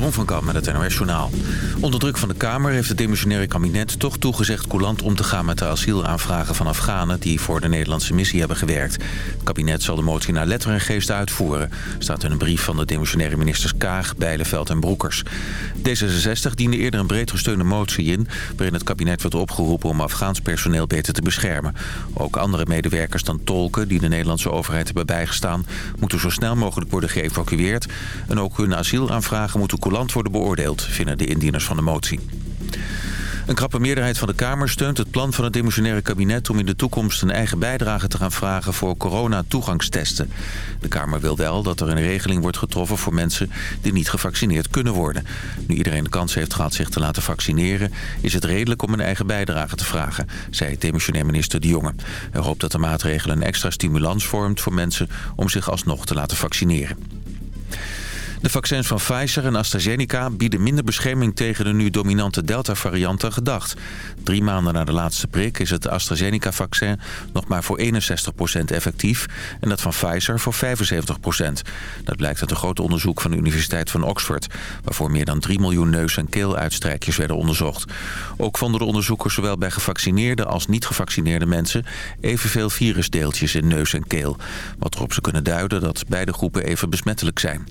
Jeroen van Kamp met het NOS Journaal. Onder druk van de Kamer heeft het demissionaire kabinet toch toegezegd... coulant om te gaan met de asielaanvragen van Afghanen... die voor de Nederlandse missie hebben gewerkt. Het kabinet zal de motie naar letter en geest uitvoeren... staat in een brief van de demissionaire ministers Kaag, Bijleveld en Broekers. D66 diende eerder een breed gesteunde motie in... waarin het kabinet werd opgeroepen om Afghaans personeel beter te beschermen. Ook andere medewerkers dan tolken die de Nederlandse overheid hebben bijgestaan... moeten zo snel mogelijk worden geëvacueerd... en ook hun asielaanvragen moeten coulant worden beoordeeld, vinden de indieners van de motie. Een krappe meerderheid van de Kamer steunt het plan van het demissionaire kabinet... om in de toekomst een eigen bijdrage te gaan vragen voor corona-toegangstesten. De Kamer wil wel dat er een regeling wordt getroffen voor mensen die niet gevaccineerd kunnen worden. Nu iedereen de kans heeft gehad zich te laten vaccineren... is het redelijk om een eigen bijdrage te vragen, zei demissionair minister De Jonge. Hij hoopt dat de maatregel een extra stimulans vormt voor mensen om zich alsnog te laten vaccineren. De vaccins van Pfizer en AstraZeneca bieden minder bescherming tegen de nu dominante Delta-variant dan gedacht. Drie maanden na de laatste prik is het AstraZeneca-vaccin nog maar voor 61% effectief en dat van Pfizer voor 75%. Dat blijkt uit een groot onderzoek van de Universiteit van Oxford, waarvoor meer dan 3 miljoen neus- en keeluitstrijkjes werden onderzocht. Ook vonden de onderzoekers zowel bij gevaccineerde als niet gevaccineerde mensen evenveel virusdeeltjes in neus en keel, wat erop ze kunnen duiden dat beide groepen even besmettelijk zijn.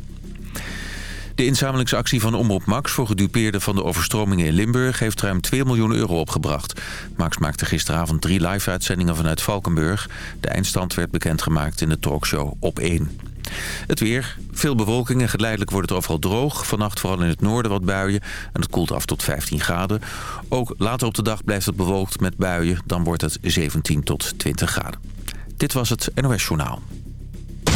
De inzamelingsactie van Omroep Max voor gedupeerden van de overstromingen in Limburg heeft ruim 2 miljoen euro opgebracht. Max maakte gisteravond drie live-uitzendingen vanuit Valkenburg. De eindstand werd bekendgemaakt in de talkshow Op 1. Het weer. Veel bewolking en geleidelijk wordt het overal droog. Vannacht vooral in het noorden wat buien en het koelt af tot 15 graden. Ook later op de dag blijft het bewolkt met buien. Dan wordt het 17 tot 20 graden. Dit was het NOS Journaal.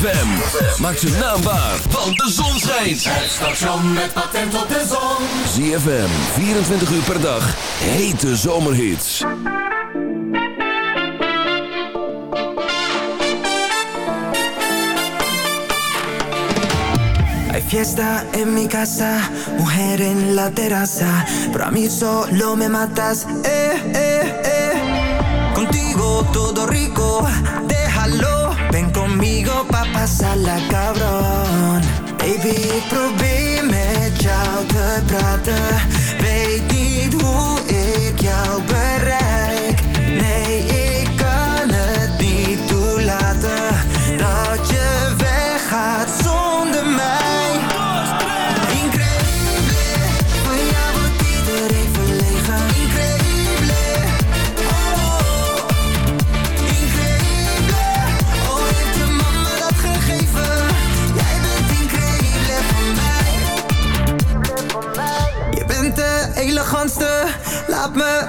ZFM. Maak zijn naam waar, want de zon schijnt. Het station met patent op de zon. ZFM, 24 uur per dag. Hete zomerhits. Hay fiesta en mi casa, mujer en la terraza, pero a mí solo me matas, eh, eh, eh. Contigo todo rico, déjalo, ven conmigo pa' pasarla cabrón. Baby, probeer met jou te praten, weet niet hoe ik jou bereik.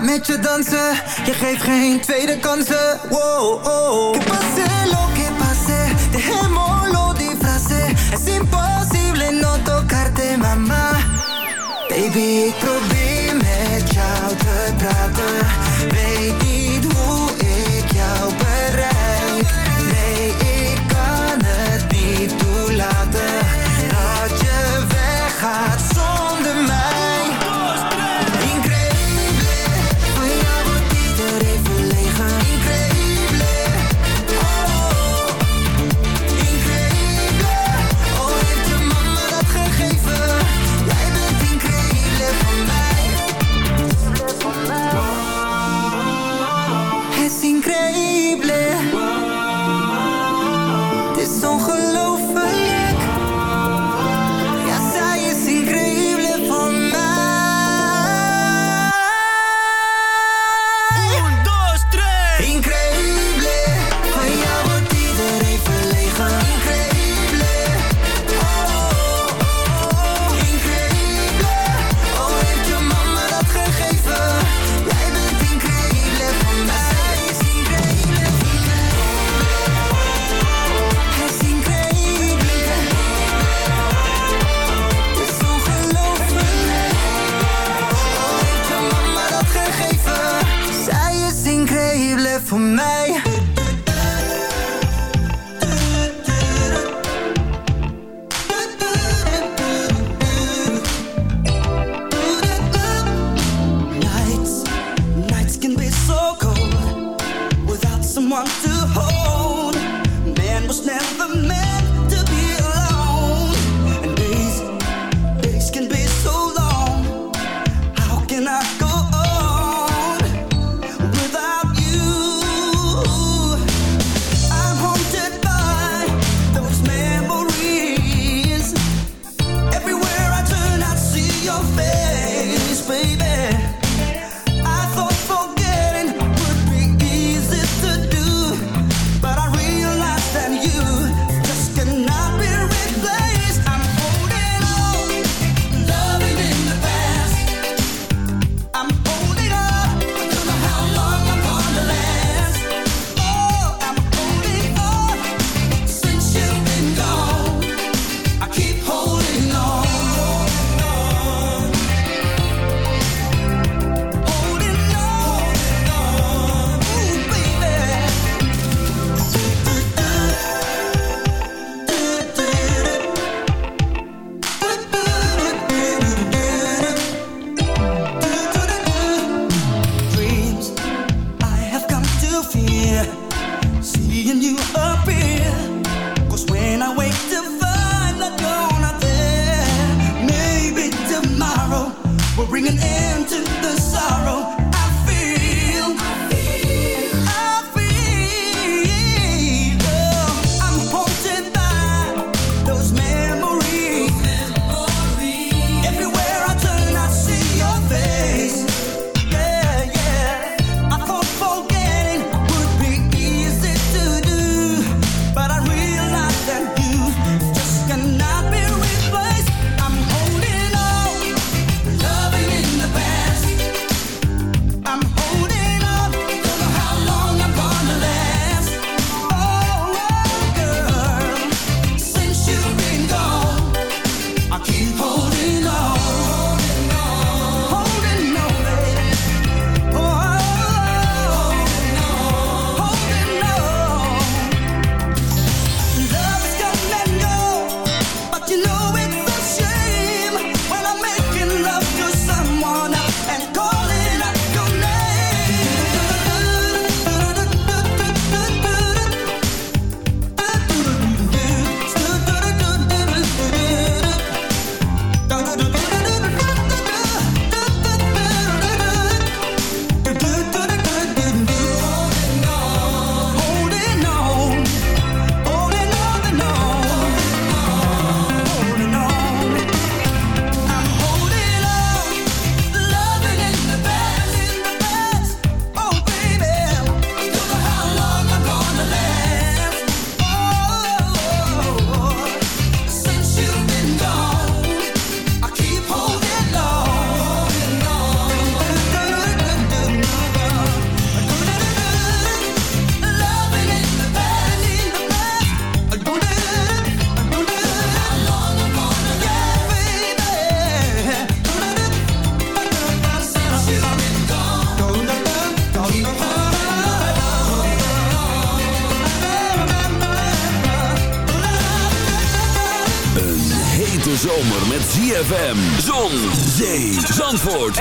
Met je dansen. Je geeft geen tweede kansen. Wow, oh. Que pase lo que pase, dejémoslo disfrace. Es imposible no tocarte, mama. Baby, ik probeer met jou te praten.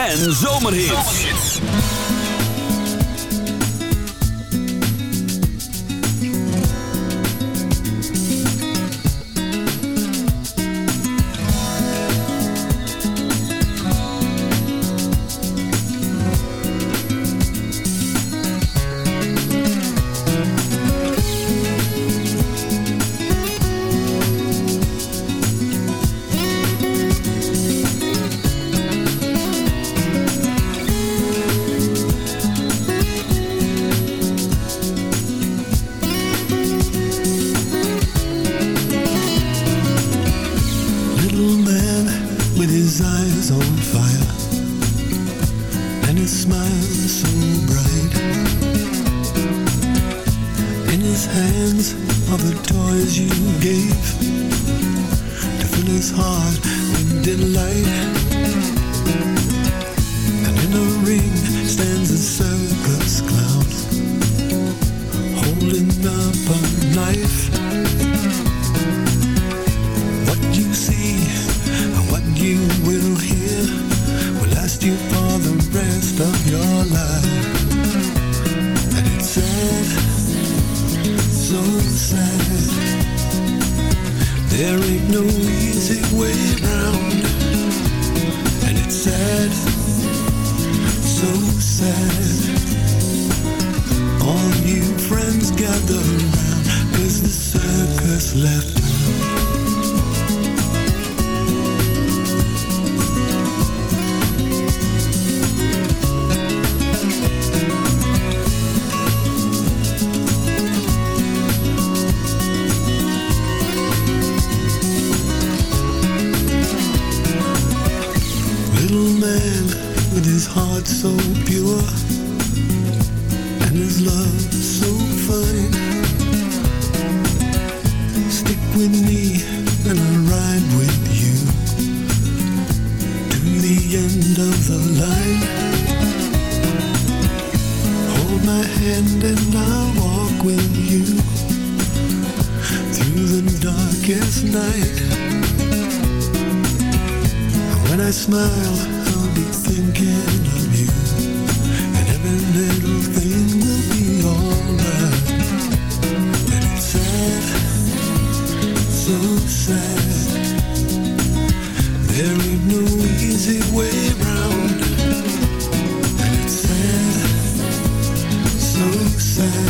en zomerhits. Both hands of the toys you gave To fill his heart with delight And in a ring stands a circus clown Holding up no sad.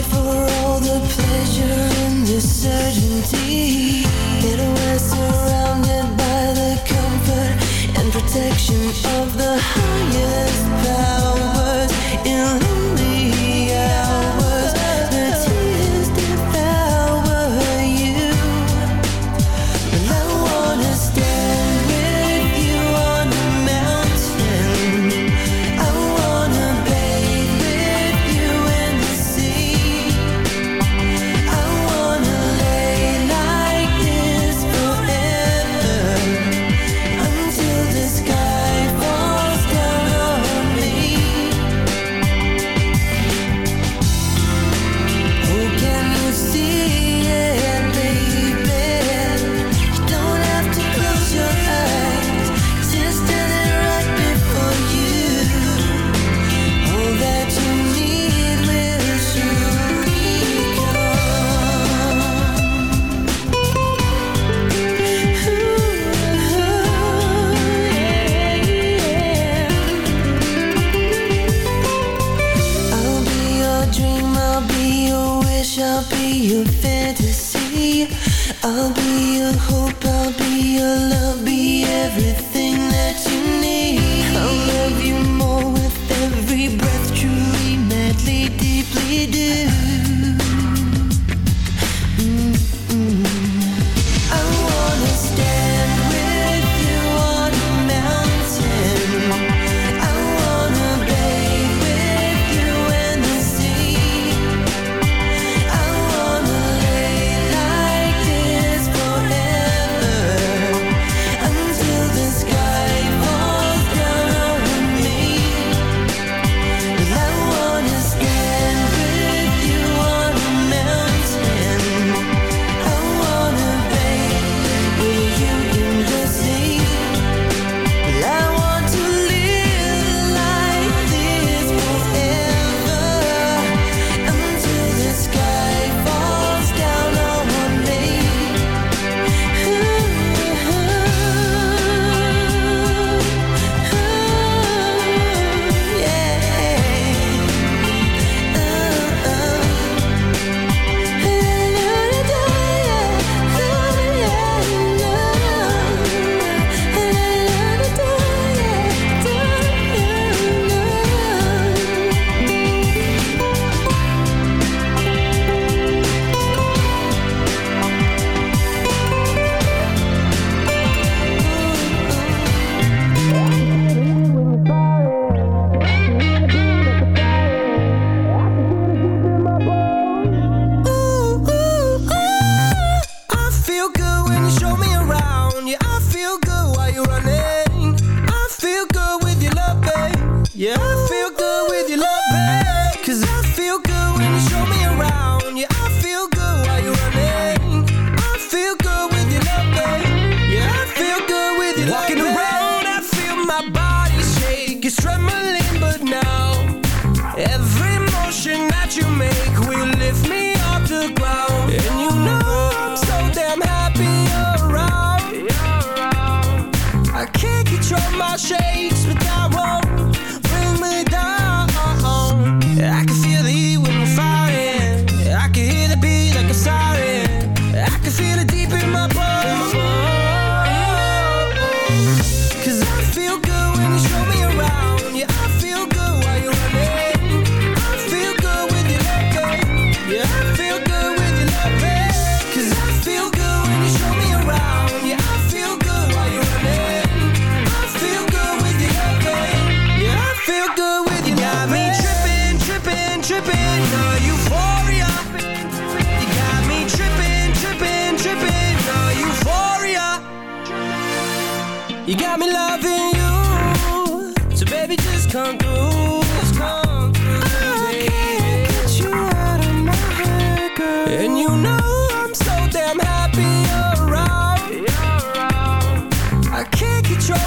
for all the pleasure and the certainty. That we're surrounded by the comfort and protection of the we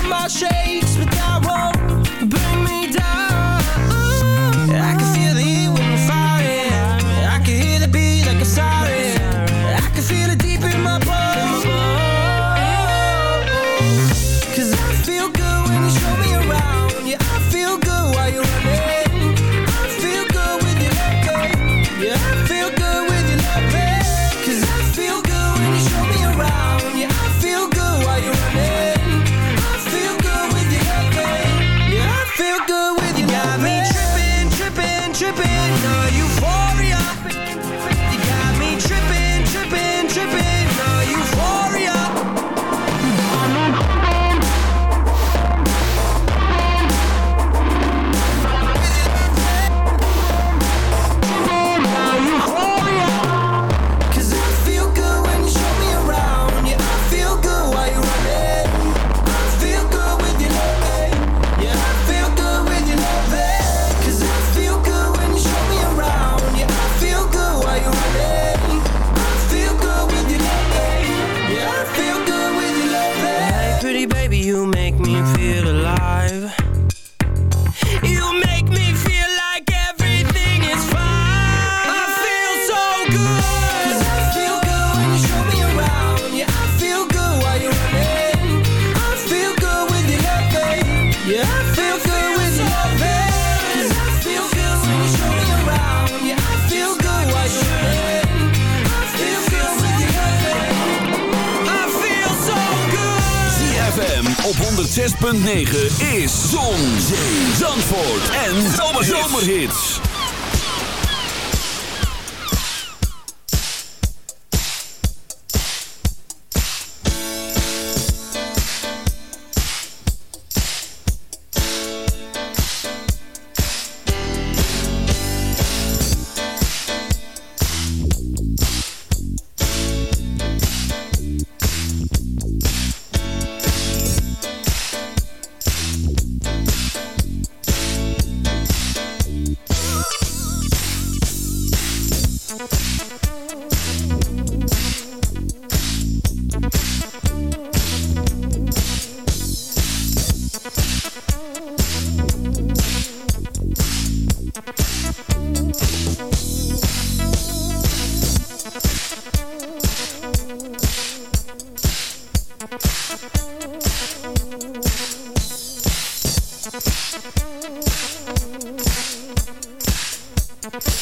my shit.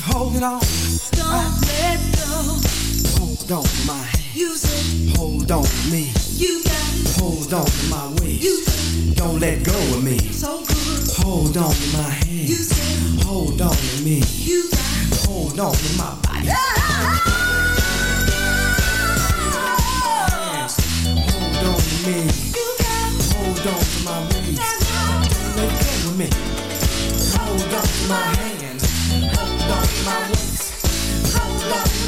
keep holding on. Don't I, let go. Hold on to my hand. Use it. Hold on to me. You got. Hold on to my waist. You said. don't let go of me. So good. Hold on to my hand. You said. Hold on to me. You got. Hold on to my body. Yeah. Hold on to me. You got it. Hold on to my waist. Don't let go of me. Hold on to my hand.